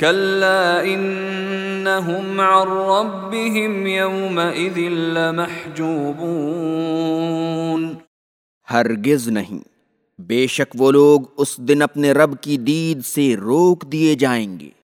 كلا انهم عن ربهم يومئذ لمحجوبون. ہرگز نہیں، بے شک وہ لوگ اس دن اپنے رب کی دید سے روک دیے جائیں گے۔